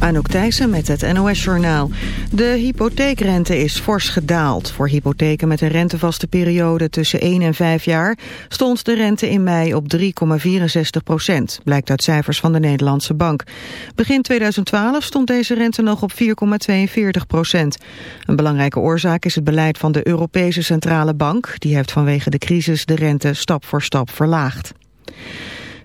Anouk Thijssen met het NOS-journaal. De hypotheekrente is fors gedaald. Voor hypotheken met een rentevaste periode tussen 1 en 5 jaar... stond de rente in mei op 3,64 procent. Blijkt uit cijfers van de Nederlandse Bank. Begin 2012 stond deze rente nog op 4,42 procent. Een belangrijke oorzaak is het beleid van de Europese Centrale Bank. Die heeft vanwege de crisis de rente stap voor stap verlaagd.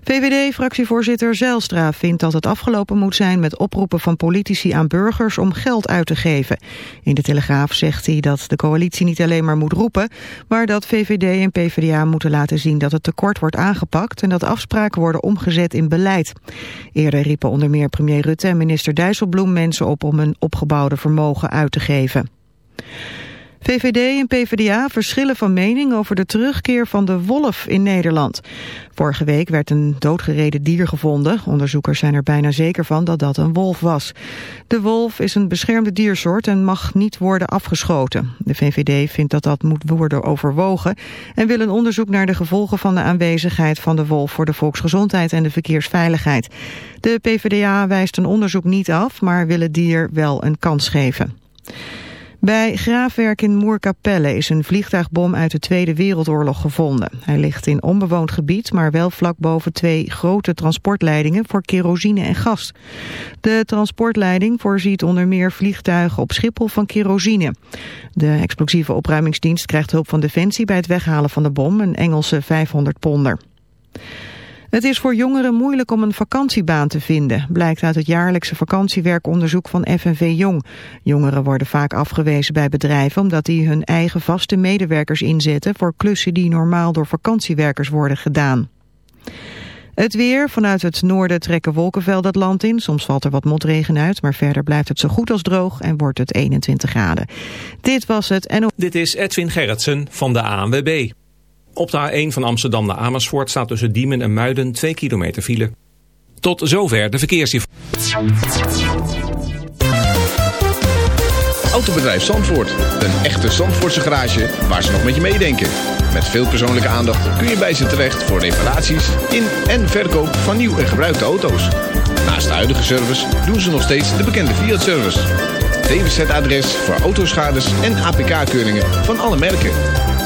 VVD-fractievoorzitter Zijlstra vindt dat het afgelopen moet zijn met oproepen van politici aan burgers om geld uit te geven. In de Telegraaf zegt hij dat de coalitie niet alleen maar moet roepen, maar dat VVD en PvdA moeten laten zien dat het tekort wordt aangepakt en dat afspraken worden omgezet in beleid. Eerder riepen onder meer premier Rutte en minister Dijsselbloem mensen op om een opgebouwde vermogen uit te geven. VVD en PvdA verschillen van mening over de terugkeer van de wolf in Nederland. Vorige week werd een doodgereden dier gevonden. Onderzoekers zijn er bijna zeker van dat dat een wolf was. De wolf is een beschermde diersoort en mag niet worden afgeschoten. De VVD vindt dat dat moet worden overwogen... en wil een onderzoek naar de gevolgen van de aanwezigheid van de wolf... voor de volksgezondheid en de verkeersveiligheid. De PvdA wijst een onderzoek niet af, maar wil het dier wel een kans geven. Bij graafwerk in Moerkapelle is een vliegtuigbom uit de Tweede Wereldoorlog gevonden. Hij ligt in onbewoond gebied, maar wel vlak boven twee grote transportleidingen voor kerosine en gas. De transportleiding voorziet onder meer vliegtuigen op Schiphol van kerosine. De explosieve opruimingsdienst krijgt hulp van Defensie bij het weghalen van de bom, een Engelse 500 ponder. Het is voor jongeren moeilijk om een vakantiebaan te vinden, blijkt uit het jaarlijkse vakantiewerkonderzoek van FNV Jong. Jongeren worden vaak afgewezen bij bedrijven omdat die hun eigen vaste medewerkers inzetten voor klussen die normaal door vakantiewerkers worden gedaan. Het weer. Vanuit het noorden trekken wolkenvelden het land in. Soms valt er wat motregen uit, maar verder blijft het zo goed als droog en wordt het 21 graden. Dit was het en... Dit is Edwin Gerritsen van de ANWB. Op de A1 van Amsterdam naar Amersfoort staat tussen Diemen en Muiden 2 kilometer file. Tot zover de verkeersinformatie. Autobedrijf Zandvoort. Een echte Zandvoortse garage waar ze nog met je meedenken. Met veel persoonlijke aandacht kun je bij ze terecht voor reparaties in en verkoop van nieuw en gebruikte auto's. Naast de huidige service doen ze nog steeds de bekende Fiat-service. DWZ-adres voor autoschades en APK-keuringen van alle merken.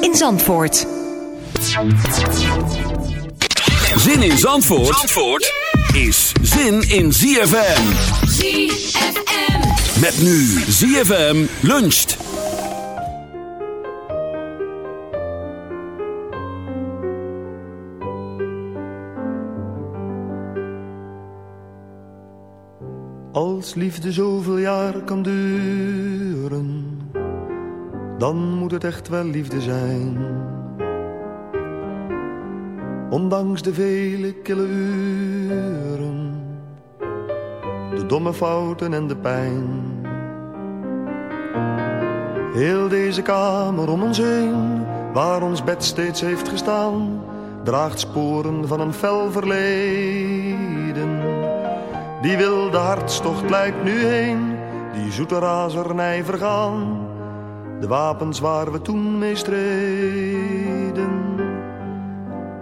in Zandvoort. Zin in Zandvoort, Zandvoort is zin in ZFM. ZFM. Met nu ZFM luncht. Als liefde zoveel jaar kan duren, dan moet het echt wel liefde zijn. Ondanks de vele kille uren, de domme fouten en de pijn. Heel deze kamer om ons heen, waar ons bed steeds heeft gestaan, draagt sporen van een fel verleden. Die wilde hartstocht lijkt nu heen, die zoete razernij vergaan. De wapens waar we toen mee streden,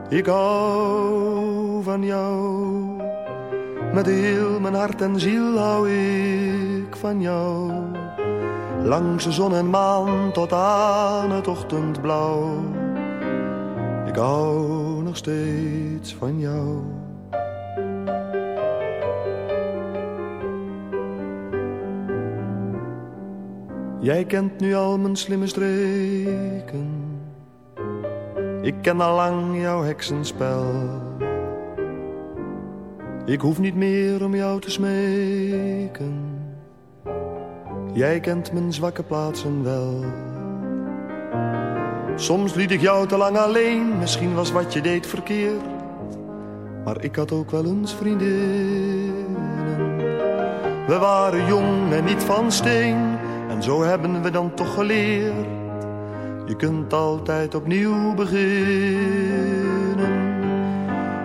Ik hou van jou. Met heel mijn hart en ziel hou ik van jou. Langs de zon en maan tot aan het ochtendblauw. Ik hou nog steeds van jou. Jij kent nu al mijn slimme streken. Ik ken al lang jouw heksenspel. Ik hoef niet meer om jou te smeken. Jij kent mijn zwakke plaatsen wel. Soms liet ik jou te lang alleen, misschien was wat je deed verkeerd. Maar ik had ook wel eens vriendinnen. We waren jong en niet van steen, en zo hebben we dan toch geleerd. Je kunt altijd opnieuw beginnen.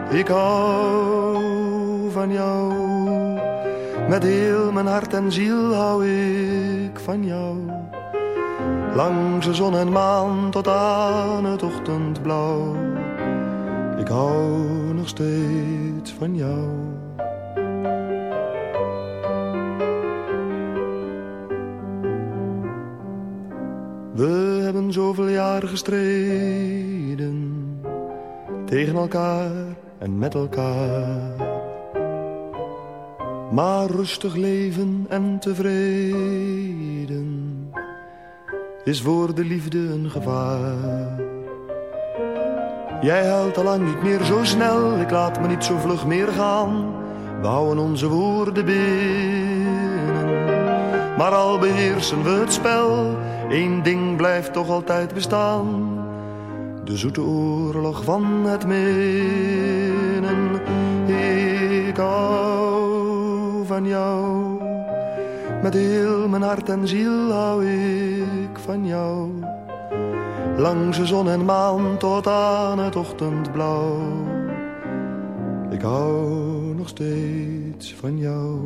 Ik hou van jou, met heel mijn hart en ziel hou ik van jou. Langs de zon en maan tot aan het ochtendblauw. Ik hou nog steeds van jou. We hebben zoveel jaren gestreden. Tegen elkaar en met elkaar. Maar rustig leven en tevreden is voor de liefde een gevaar. Jij huilt al lang niet meer zo snel, ik laat me niet zo vlug meer gaan. We houden onze woorden binnen, maar al beheersen we het spel. Eén ding blijft toch altijd bestaan, de zoete oorlog van het minnen. Ik hou van jou. Met heel mijn hart en ziel hou ik van jou. Langs de zon en maan tot aan het ochtendblauw. Ik hou nog steeds van jou.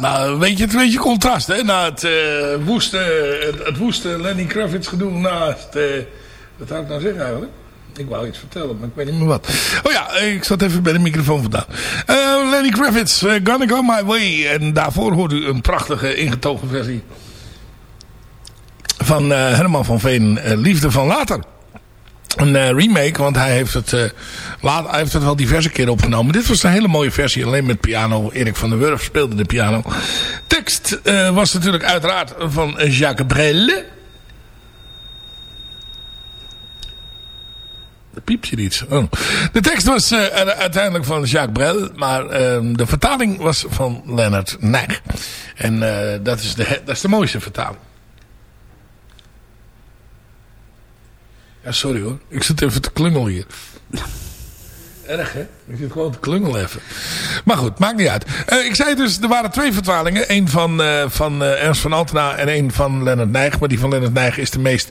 Nou weet je, het een beetje contrast hè. Na het, eh, woeste, het, het woeste Lenny Kravitz gedoe naast... eh wat zou ik nou zeggen eigenlijk? Ik wou iets vertellen, maar ik weet niet meer wat. Oh ja, ik zat even bij de microfoon vandaan. Eh, Lenny Kravitz, eh, Gonna Go My Way. En daarvoor hoort u een prachtige ingetogen versie van Herman van Veen, Liefde van Later. Een remake, want hij heeft, het, laat, hij heeft het wel diverse keren opgenomen. Dit was een hele mooie versie, alleen met piano. Erik van der Wurf speelde de piano. Tekst eh, was natuurlijk uiteraard van Jacques Brel. Er piept je iets. Oh. De tekst was eh, uiteindelijk van Jacques Brel, maar ehm, de vertaling was van Leonard Nijg. En eh, dat, is de, dat is de mooiste vertaling. Ja, sorry hoor. Ik zit even te klungelen hier. Erg hè? Ik zit gewoon te klungelen even. Maar goed, maakt niet uit. Eh, ik zei dus, er waren twee vertalingen. Eén van, eh, van eh, Ernst van Altena en één van Lennart Nijg. Maar die van Lennart Nijg is de meest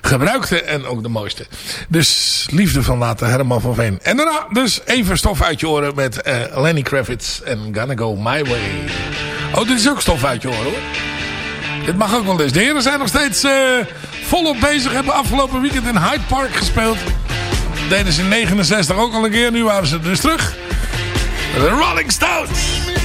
gebruikte en ook de mooiste. Dus liefde van later Herman van Veen. En daarna dus even stof uit je oren met Lenny Kravitz en Gonna Go My Way. Oh, dit is ook stof uit je oren hoor. Dit mag ook wel eens. De heren zijn nog steeds volop bezig. Hebben afgelopen weekend in Hyde Park gespeeld. Deden ze in 69 ook al een keer. Nu waren ze dus terug. De Rolling Stones.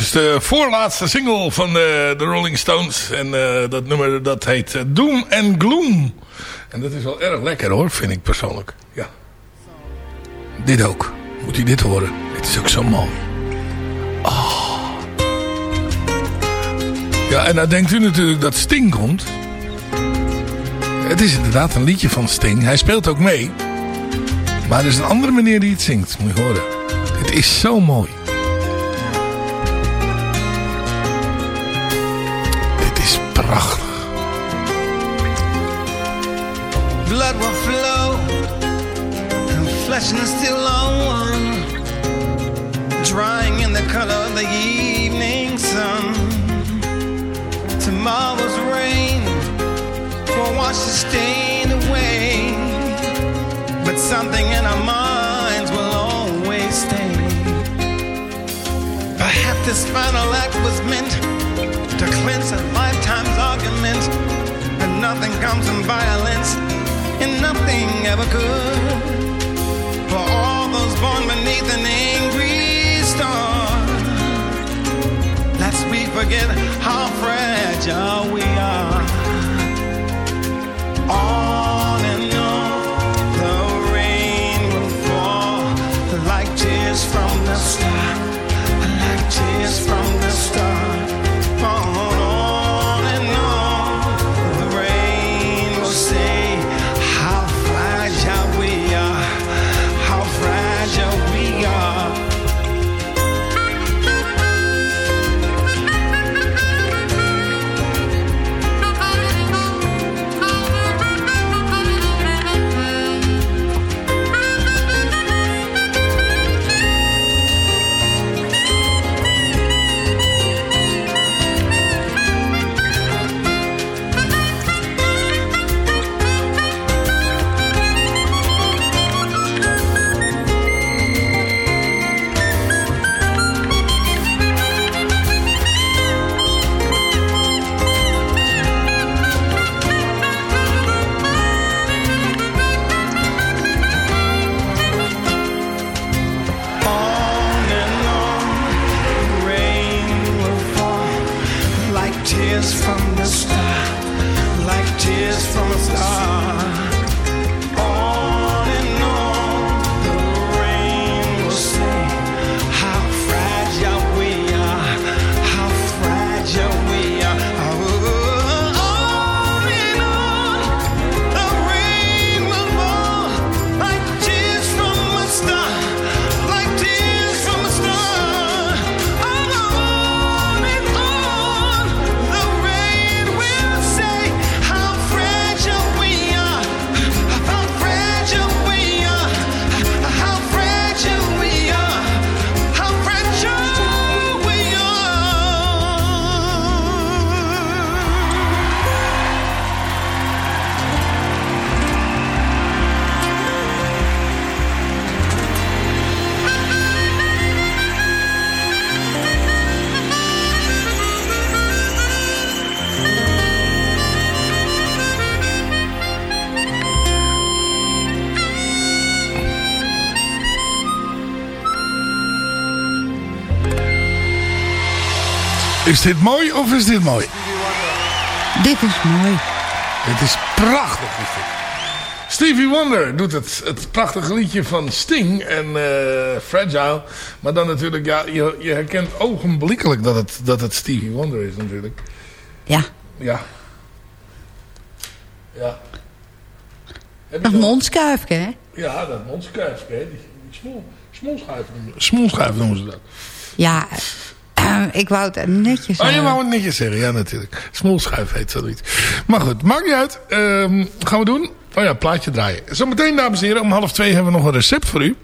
Dus de voorlaatste single van de, de Rolling Stones. En eh, dat nummer dat heet eh, Doom and Gloom. En dat is wel erg lekker hoor, vind ik persoonlijk. Ja. Dit ook. Moet u dit horen. Dit is ook zo mooi. Oh. Ja, en dan denkt u natuurlijk dat Sting komt. Het is inderdaad een liedje van Sting. Hij speelt ook mee. Maar er is een andere meneer die het zingt. Moet je horen. Het is zo mooi. And still on. Drying in the color of the evening sun. Tomorrow's rain. Will wash the stain away but something in our minds will always stay. Perhaps this final act was meant to cleanse a lifetime's argument. And nothing comes from violence and nothing ever could. Born beneath an angry star, lest we forget how fragile we are. On and on, the rain will fall like tears from the star, like tears from the star. Is dit mooi of is dit mooi? Dit is mooi. Het is prachtig. Is dit. Stevie Wonder doet het, het prachtige liedje van Sting en eh, Fragile. Maar dan natuurlijk, ja, je, je herkent ogenblikkelijk dat het, dat het Stevie Wonder is natuurlijk. Ja. Ja. Ja. Heb Dat mondskuifje, hè? Ja, dat mondskuifje. hè. Die, die smol, smolschuif noemen ze- Smolschuif noemen ze dat. Ja, ik wou het netjes Oh, je zeggen. wou het netjes zeggen. Ja, natuurlijk. Smolschuif heet zoiets. Maar goed, maakt niet uit. Ehm, gaan we doen. Oh ja, plaatje draaien. Zometeen, dames en heren, om half twee hebben we nog een recept voor u.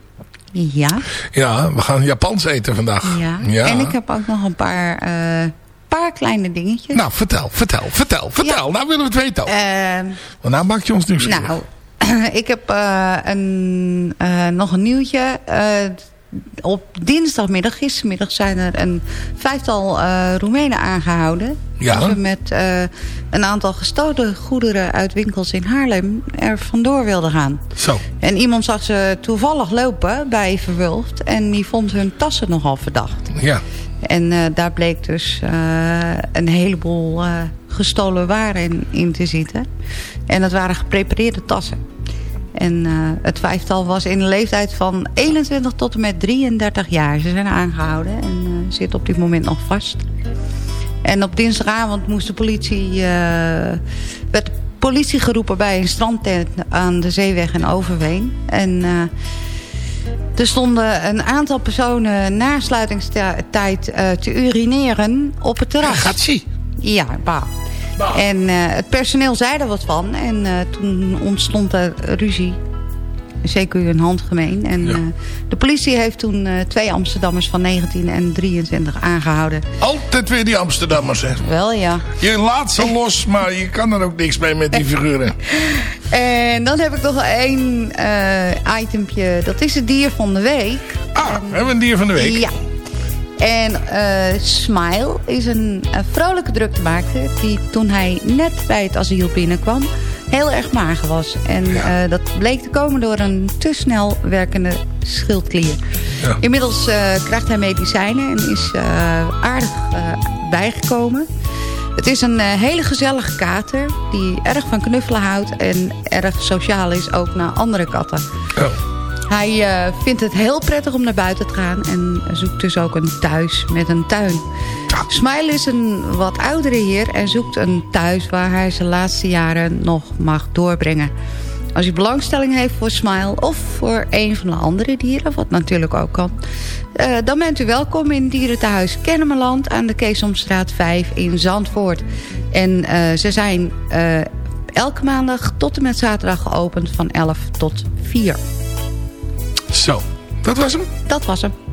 Ja, Ja, we gaan Japans eten vandaag. ja. En ik heb ook nog een paar, eh, paar kleine dingetjes. Nou, vertel, vertel, vertel, vertel. Nou willen we het weten. Ehm, Want nou maak je ons nieuwsgierig. nou, ik heb eh, een, eh, nog een nieuwtje. Op dinsdagmiddag, gistermiddag, zijn er een vijftal eh, Roemenen aangehouden. Ja. Die ze met eh, een aantal gestolen goederen uit winkels in Haarlem er vandoor wilden gaan. Zo. En iemand zag ze toevallig lopen bij Verwulft en die vond hun tassen nogal verdacht. Ja. En eh, daar bleek dus een heleboel gestolen waren in, in te zitten. En dat waren geprepareerde tassen. En eh, het vijftal was in een leeftijd van 21 tot en met 33 jaar. Ze zijn aangehouden en eh, zitten op dit moment nog vast. En op dinsdagavond moest de politie, eh, werd de politie geroepen bij een strandtent aan de Zeeweg in Overveen. En er stonden een aantal personen na sluitingstijd te urineren op het terras. Gaat zie. Ja, bah. En eh, het personeel zei er wat van. En eh, toen ontstond er ruzie. Zeker een handgemeen. En Ja. eh, de politie heeft toen twee Amsterdammers van 19 en 23 aangehouden. Altijd weer die Amsterdammers, hè. Wel ja. Je laat ze los, maar je kan er ook niks mee met die figuren. En dan heb ik nog één itempje. Dat is het dier van de week. Ah, we hebben een dier van de week. Ja. En eh, Smile is een, een vrolijke druktemaker... die toen hij net bij het asiel binnenkwam... heel erg mager was. En eh, dat bleek te komen door een te snel werkende schildklier. Ja. Inmiddels eh, krijgt hij medicijnen en is aardig bijgekomen. Het is een hele gezellige kater die erg van knuffelen houdt... en erg sociaal is ook naar andere katten. Oh. Hij eh, vindt het heel prettig om naar buiten te gaan en zoekt dus ook een thuis met een tuin. Smile is een wat oudere heer en zoekt een thuis waar hij zijn laatste jaren nog mag doorbrengen. Als u belangstelling heeft voor Smile of voor een van de andere dieren, wat natuurlijk ook kan... eh, dan bent u welkom in Dierentehuis Kennemerland aan de Keesomstraat 5 in Zandvoort. En eh, ze zijn elke maandag tot en met zaterdag geopend van 11 tot 4. Zo, dat was hem. Dat was hem.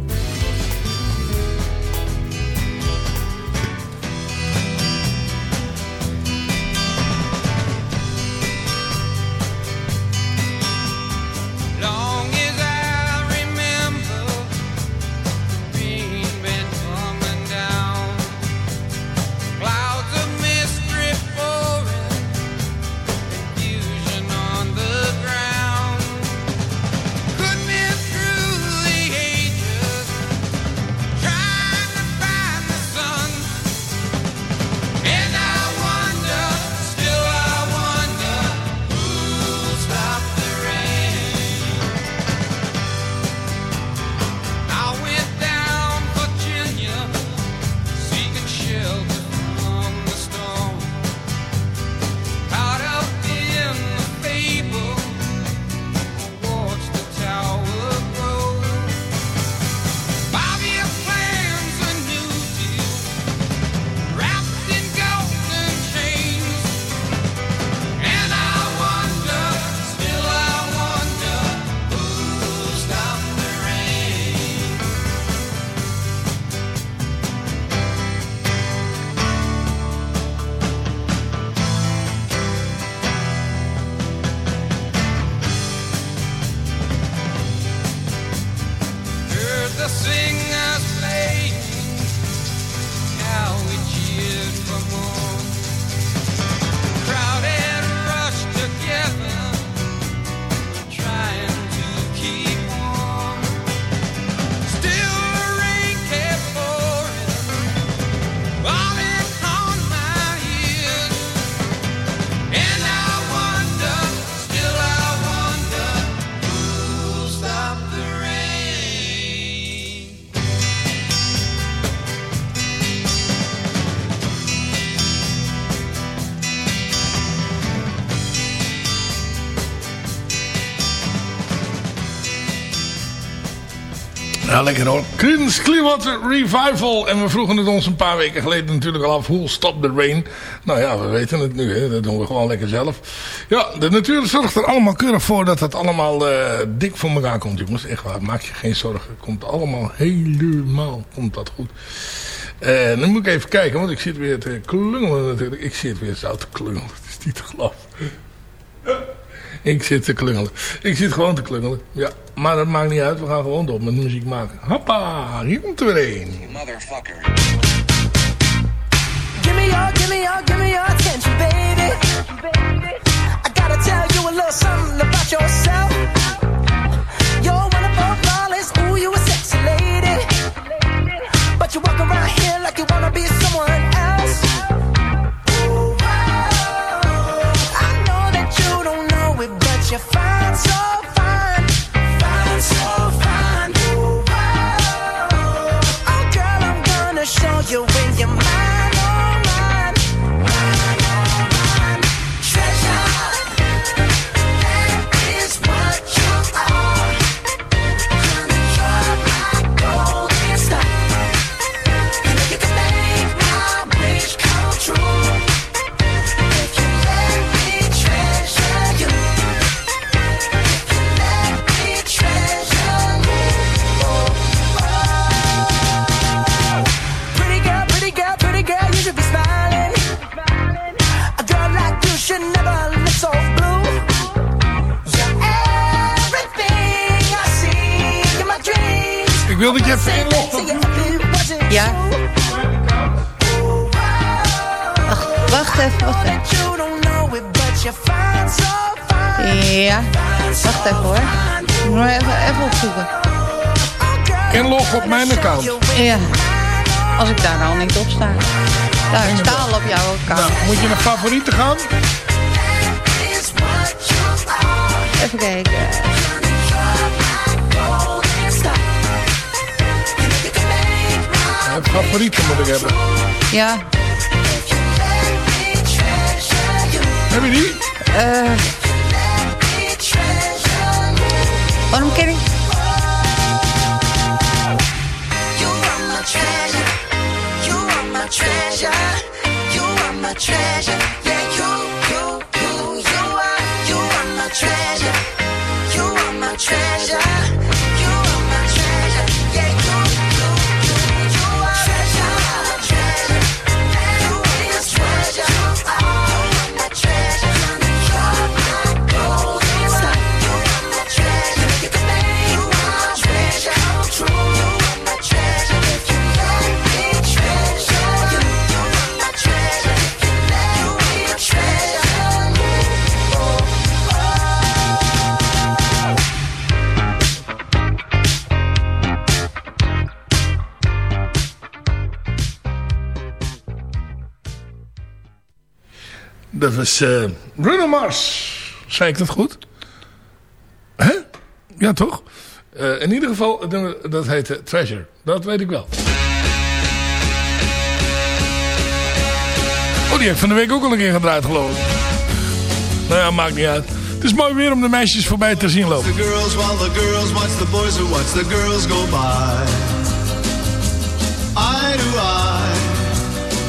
Ja, lekker hoor. Creedence Clearwater Revival. En we vroegen het ons een paar weken geleden natuurlijk al af. Hoe stop the rain? Nou ja, we weten het nu. Hè. Dat doen we gewoon lekker zelf. Ja, de natuur zorgt er allemaal keurig voor dat het allemaal eh, dik voor elkaar komt. Jongens, echt waar. Maak je geen zorgen. Komt allemaal helemaal komt dat goed. En dan moet ik even kijken, want ik zit weer te klungelen natuurlijk. Ik zit weer zo te klungelen. Het is niet te geloven. Ik zit te klungelen. Ik zit gewoon te klungelen. Ja, maar dat maakt niet uit. We gaan gewoon door met muziek maken. Hoppa, hier komt er weer een. Give me your, give me your, give me your attention, baby. I gotta tell you a little something about yourself. You're one of our flawless, ooh, you a sexy lady. But you walk around here like you wanna be dreams. Ik wil dat je even wasn't Ja. true. Wacht, even, wacht even. Ja, wacht even hoor. Ik moet even, even opzoeken. Inlog op mijn account. Ja, als ik daar nou niet op sta. Daar, ik sta al op jouw account. Nou, moet je naar favorieten gaan? Even kijken. Ja, favorieten moet ik hebben. Ja, Heb je die? eh... waarom ken ik? Dat was eh Bruno Mars. Zei ik dat goed? Hè? Ja, toch? Eh, in ieder geval, dat heette Treasure. Dat weet ik wel. Oh, die heb ik van de week ook al een keer gedraaid, geloof ik. Nou ja, maakt niet uit. Het is mooi weer om de meisjes voorbij te zien lopen. The girls while the girls watch the boys who watch the girls go by. Eye to eye,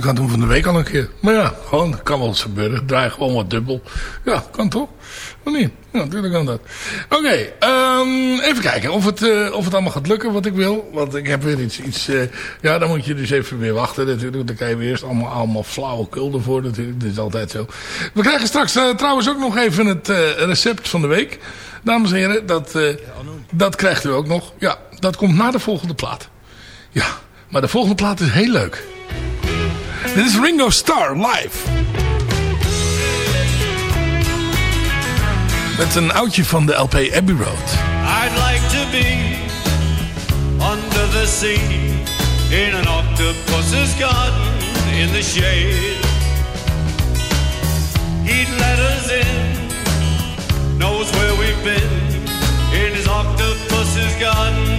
Kan het doen van de week al een keer. Maar ja, gewoon, kan wel eens gebeuren. Draai gewoon wat dubbel. Ja, kan toch? Of niet? Ja, natuurlijk kan dat. Oké, ehm, even kijken of het, eh, of het allemaal gaat lukken wat ik wil. Want ik heb weer iets... iets eh, ja, dan moet je dus even weer wachten natuurlijk. Dan krijg je eerst allemaal, allemaal flauwe kulden voor natuurlijk. Dat is altijd zo. We krijgen straks eh, trouwens ook nog even het recept van de week. Dames en heren, dat, dat krijgt u ook nog. Ja, dat komt na de volgende plaat. Ja, maar de volgende plaat is heel leuk. Dit is Ringo Starr live. Met een oudje van de LP Abbey Road. I'd like to be under the sea in an octopus's garden in the shade. He'd let us in, knows where we've been in his octopus's garden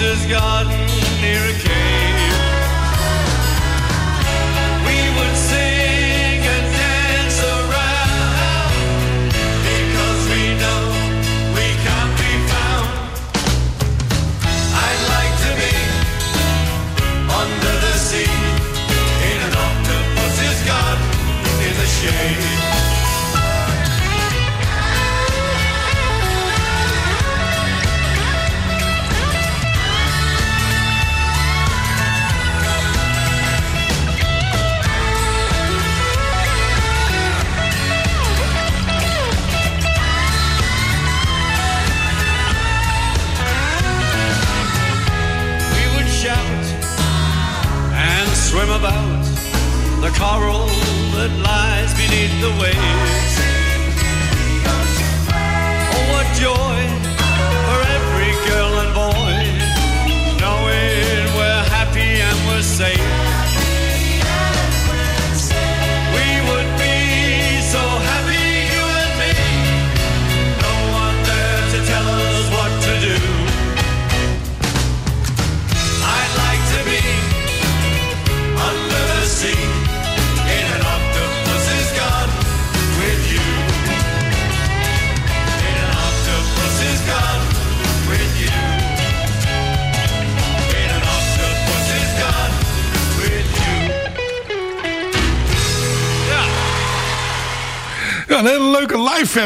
has gotten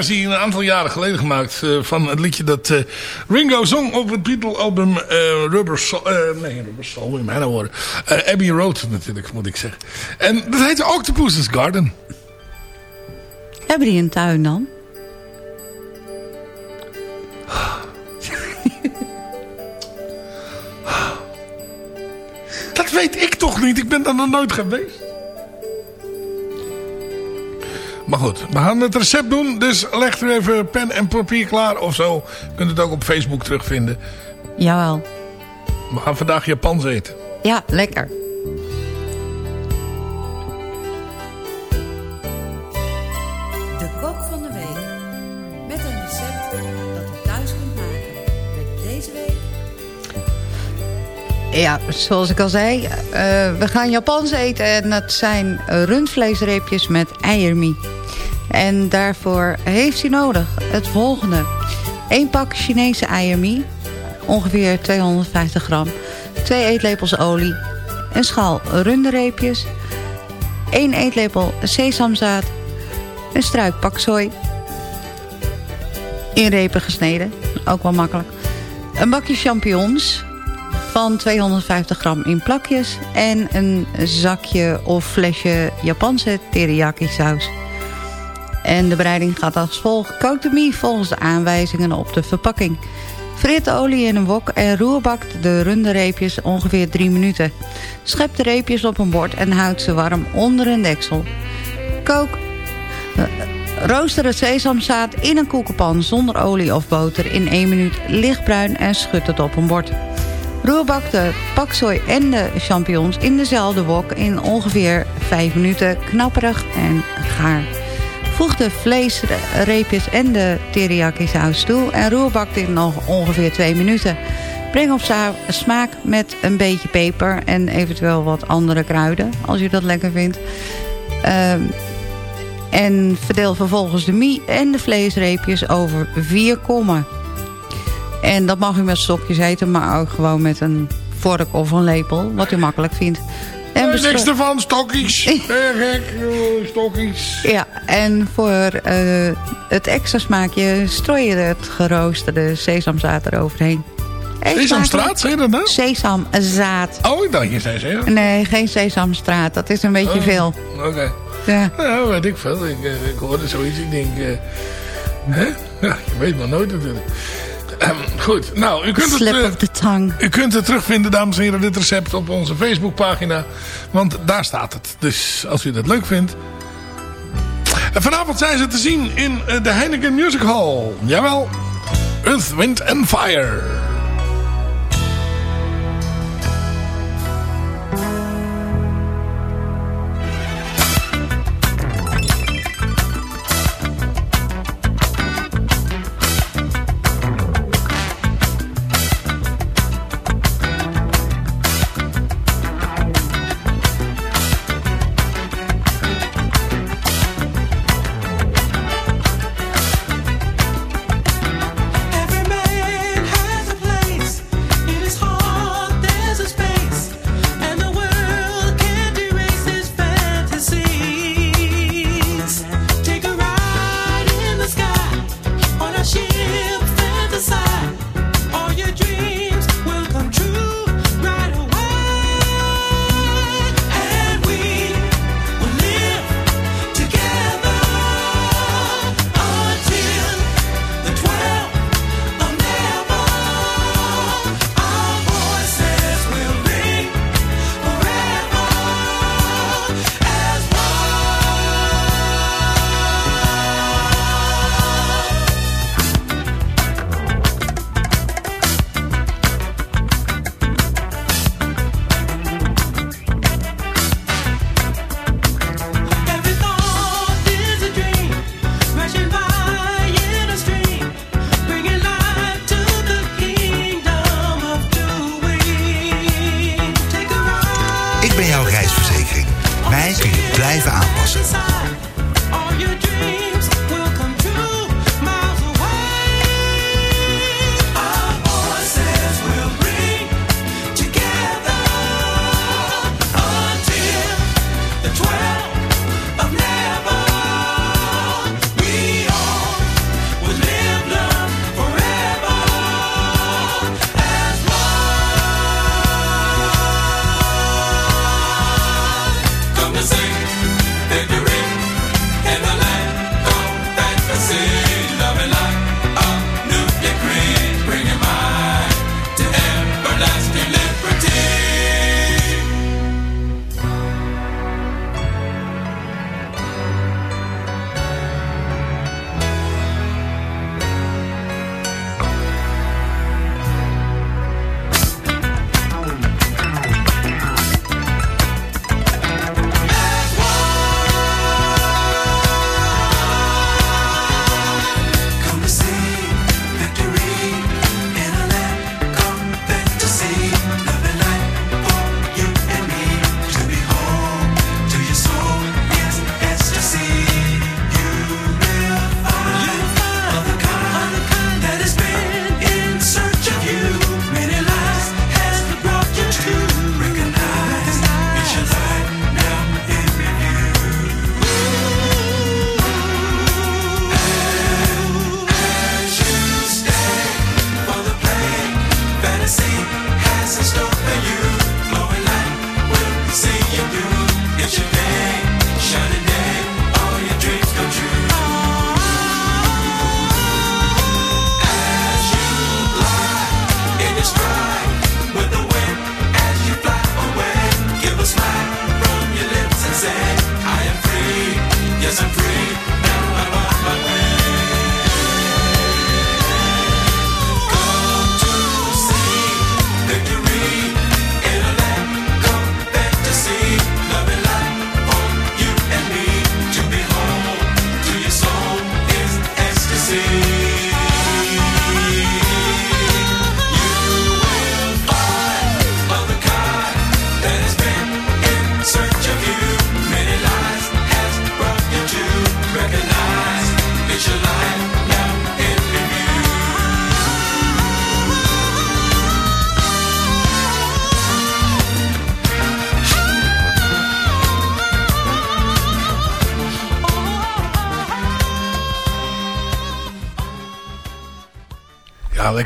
versie een aantal jaren geleden gemaakt. eh, van het liedje dat eh, Ringo zong op het Beatle album eh, Rubber Soul. nee, Rubber Soul, in mijn woorden. Eh, Abbey Road natuurlijk, moet ik zeggen. En dat heette Octopus's Garden. Hebben die een tuin dan? Dat weet ik toch niet. Ik ben daar nog nooit geweest. Maar goed, we gaan het recept doen. Dus leg er even pen en papier klaar of zo. Je kunt het ook op Facebook terugvinden. Jawel. We gaan vandaag Japans eten. Ja, lekker. De kok van de week. Met een recept dat u thuis kunt maken. Met deze week Ja, zoals ik al zei, eh, we gaan Japans eten en dat zijn rundvleesreepjes met eiermie. En daarvoor heeft u nodig het volgende. 1 pak Chinese eiermie, ongeveer 250 gram. 2 eetlepels olie, een schaal runderreepjes, 1 eetlepel sesamzaad, een struik paksoi, in repen gesneden, ook wel makkelijk. Een bakje champignons van 250 gram in plakjes en een zakje of flesje Japanse teriyaki saus. En de bereiding gaat als volgt. Kook de mie volgens de aanwijzingen op de verpakking. Frit olie in een wok en roerbakt de runde reepjes ongeveer 3 minuten. Schep de reepjes op een bord en houd ze warm onder een deksel. Kook. eh, Rooster het sesamzaad in een koekenpan zonder olie of boter in 1 minuut lichtbruin en schud het op een bord. Roerbak de paksoi en de champignons in dezelfde wok in ongeveer 5 minuten knapperig en gaar. Voeg de vleesreepjes en de teriyaki saus toe en roerbak dit nog ongeveer 2 minuten. Breng op smaak met een beetje peper en eventueel wat andere kruiden, als je dat lekker vindt. Ehm, en verdeel vervolgens de mie en de vleesreepjes over vier kommen. En dat mag u met stokjes eten, maar ook gewoon met een vork of een lepel, wat u makkelijk vindt. En En bestro- niks ervan, stokjes. Eh, gek, stokjes. ja, en voor eh, het extra smaakje strooi je het geroosterde sesamzaad eroverheen. Sesamstraat, zei je dat nou? Sesamzaad. Oh, ik dacht je zei sesam. Nee, geen sesamstraat. Dat is een beetje Oh, veel. Oké. Ja. Nou, weet ik veel. Ik, eh, ik hoorde zoiets. Ik denk, hè? Ja, je weet maar nooit natuurlijk. Ehm, goed, nou, u kunt, het, Slip eh, u kunt het terugvinden, dames en heren, dit recept op onze Facebookpagina. Want daar staat het. Dus als u dat leuk vindt. En vanavond zijn ze te zien in eh, de Heineken Music Hall. Jawel. Earth, Wind and Fire.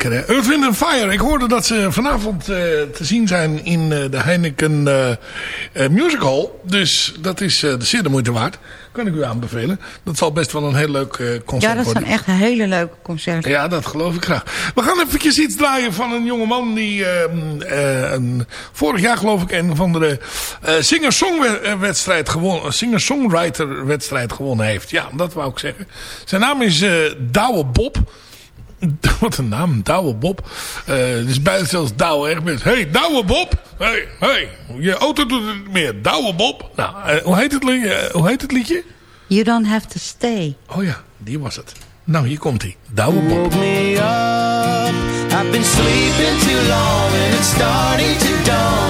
Lekker hè. Earth, Wind and Fire. Ik hoorde dat ze vanavond eh, te zien zijn in eh, de Heineken eh, Music Hall. Dus dat is eh, zeer de moeite waard. Kan ik u aanbevelen. Dat zal best wel een heel leuk concert Ja, dat worden. zijn echt hele leuke concerten. Ja, dat geloof ik graag. We gaan eventjes iets draaien van een jongeman die ehm, eh, een, vorig jaar geloof ik een van de eh, singer-songwedstrijd gewonnen, singer-songwriter wedstrijd gewonnen heeft. Ja, dat wou ik zeggen. Zijn naam is Douwe Bob. Wat een naam, Douwe Bob. Eh dus buiten zelfs Douwe echt met, hey Douwe Bob, hey, hey, je auto doet het niet meer, Douwe Bob. Nou, eh, hoe, heet het, li- eh, hoe heet het liedje? You don't have to stay. Oh ja, die was het. Nou, hier komt hij. Douwe Bob. Woke me up. I've been sleeping too long and it's starting to dawn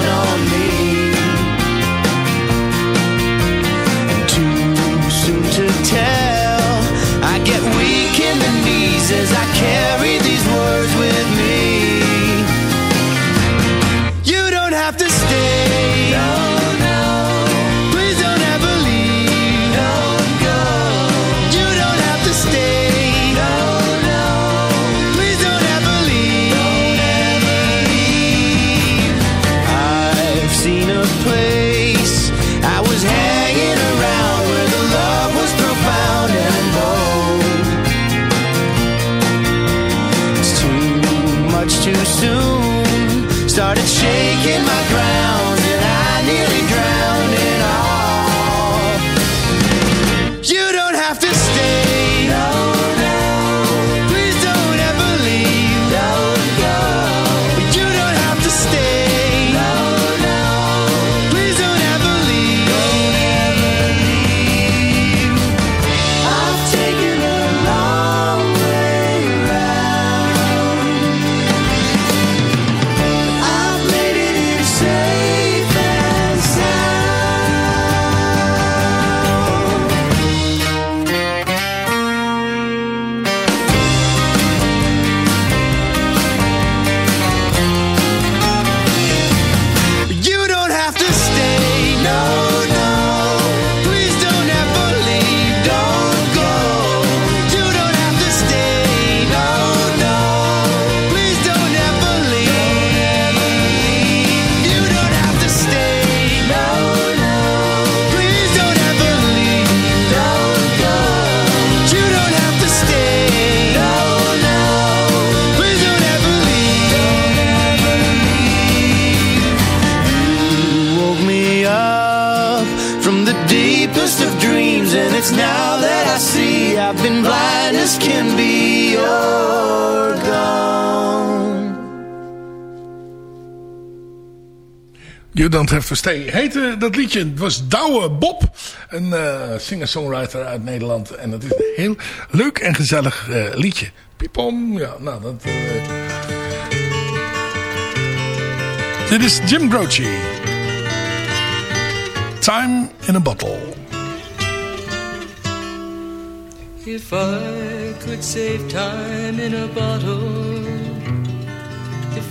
You Don't Have. Heette dat liedje, het was Douwe Bob. Een eh, singer-songwriter uit Nederland. En het is een heel leuk en gezellig eh, liedje. Piepom, ja, nou dat... eh. Dit is Jim Croce. Time in a Bottle. If I could save time in a bottle,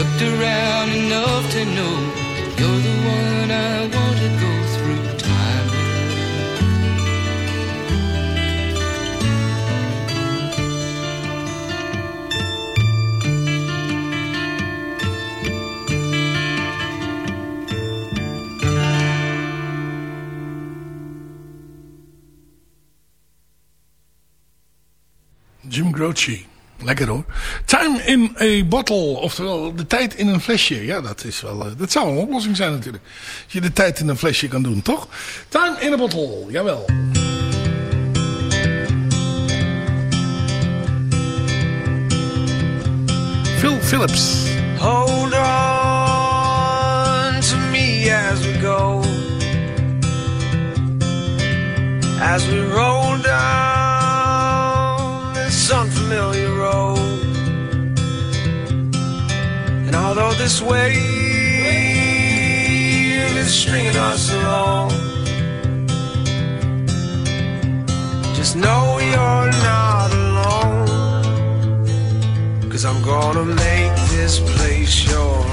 Looked around enough to know you're the one I want to go through time. Jim Croce. Lekker hoor. Time in a bottle. Oftewel, de tijd in een flesje. Ja, dat, is wel, eh, dat zou een oplossing zijn natuurlijk. Als je de tijd in een flesje kan doen, toch? Time in a bottle. Jawel. Phil Phillips. Hold this wave is stringing us along, just know you're not alone. Cause I'm gonna make this place your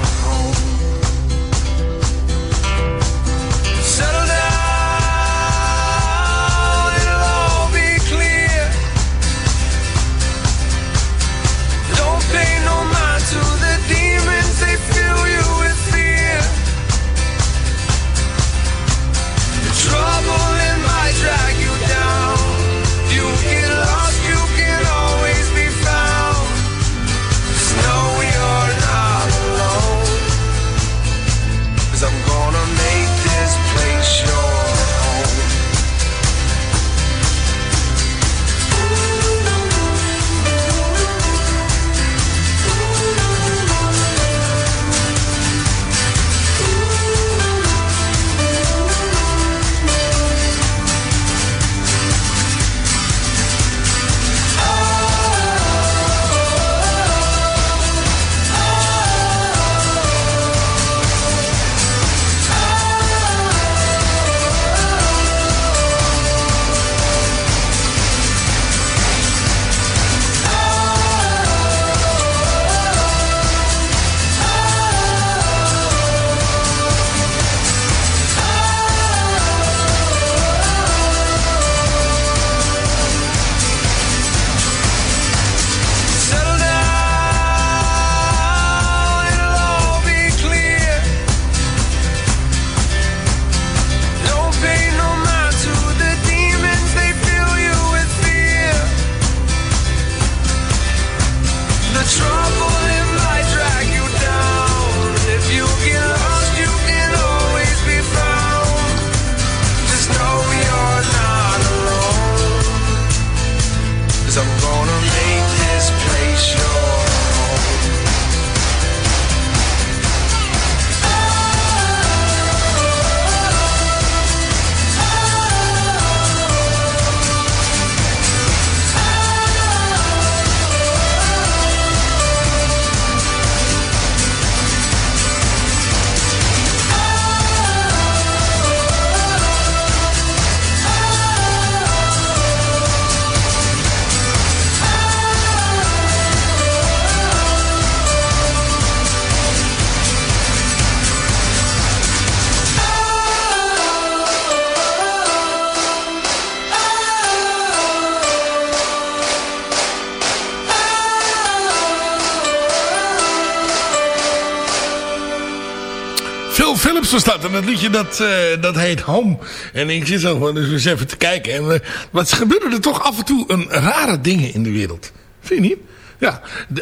dat. Liedje dat, eh, dat heet Home. En ik zit zo gewoon dus eens even te kijken. En eh, wat gebeuren er toch af en toe een rare dingen in de wereld. Vind je niet? Ja,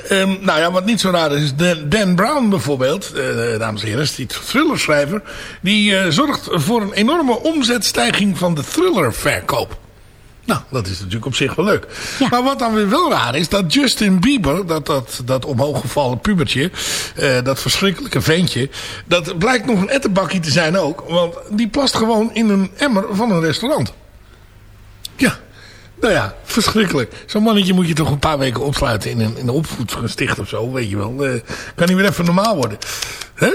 ehm, nou ja, wat niet zo raar is, Dan, Brown bijvoorbeeld, eh, dames en heren, is die thrillerschrijver, die zorgt voor een enorme omzetstijging van de thrillerverkoop. Nou, dat is natuurlijk op zich wel leuk. Maar wat dan weer wel raar is, dat Justin Bieber, dat, dat, dat omhooggevallen pubertje, eh, dat verschrikkelijke ventje, dat blijkt nog een ettenbakkie te zijn ook. Want die plast gewoon in een emmer van een restaurant. Ja, Nou ja, verschrikkelijk. Zo'n mannetje moet je toch een paar weken opsluiten in een, in een opvoedsticht of zo, weet je wel. Eh, kan hij weer even normaal worden. Hè?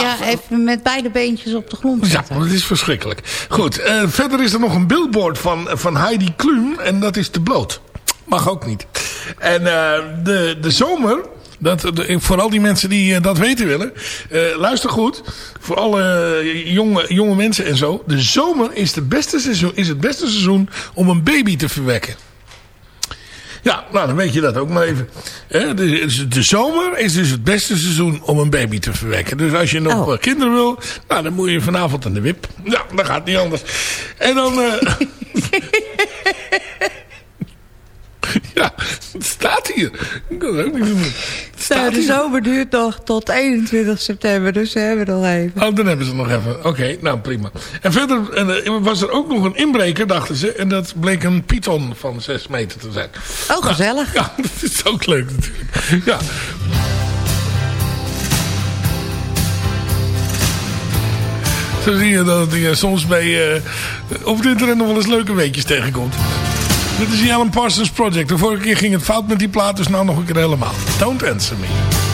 Ja, even met beide beentjes op de grond Ja, zitten. maar het is verschrikkelijk. Goed, eh, verder is er nog een billboard van, van Heidi Klum en dat is te bloot. Mag ook niet. En eh, de, de zomer, dat, de, voor al die mensen die eh, dat weten willen, luister goed. Voor alle jonge, jonge mensen en zo. De zomer is, de beste seizoen, is het beste seizoen om een baby te verwekken. Ja, nou dan weet je dat ook maar even. De, zomer is dus het beste seizoen om een baby te verwekken. Dus als je nog Oh. eh, kinderen wil, nou dan moet je vanavond aan de wip. Ja, dat gaat niet anders. En dan... eh, ja, het staat hier. Ik kan er ook aan doen. Het staat Nou, de hier. zomer duurt nog tot 21 september, dus we hebben nog even. Oh, dan hebben ze nog even. Oké, nou prima. En verder eh, was er ook nog een inbreker, dachten ze. En dat bleek een python van 6 meter te zijn. Oh, gezellig. Ja, dat is ook leuk natuurlijk. Ja. Zo zie je dat je soms bij, eh, op het internet nog wel eens leuke weetjes tegenkomt. Dit is die Alan Parsons Project. De vorige keer ging het fout met die plaat, dus nou nog een keer helemaal. Don't answer me.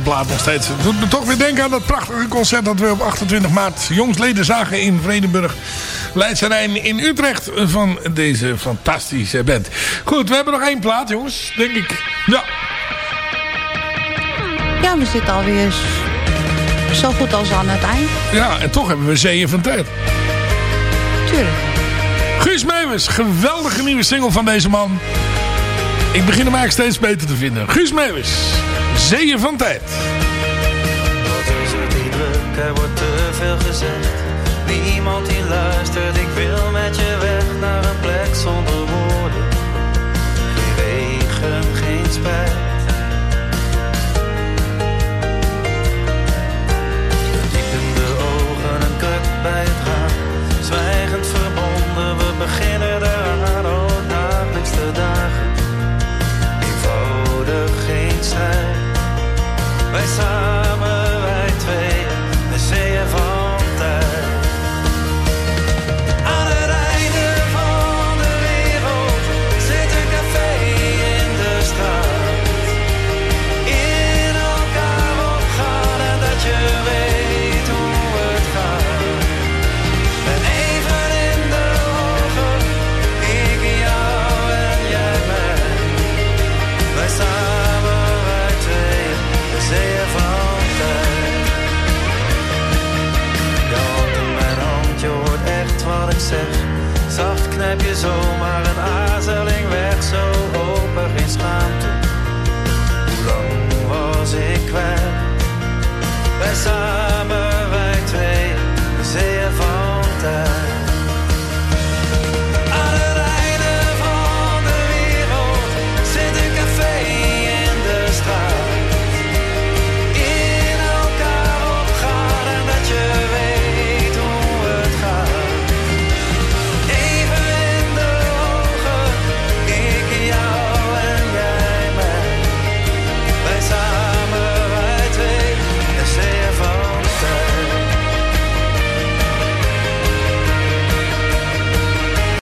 Plaat nog steeds. Het doet me toch weer denken aan dat prachtige concert dat we op 28 maart jongsleden zagen in Vredenburg. Leidse Rijn in Utrecht van deze fantastische band. Goed, we hebben nog één plaat jongens, denk ik. Ja, Ja, we zitten alweer zo goed als aan het eind. ja en toch hebben we zeeën van tijd. Tuurlijk. Guus Meeuwis, geweldige nieuwe single van deze man. Ik begin hem eigenlijk steeds beter te vinden. Guus Meeuwis, Zeeën van Tijd. Wat is hier druk, er wordt te veel gezegd. Niemand die luistert,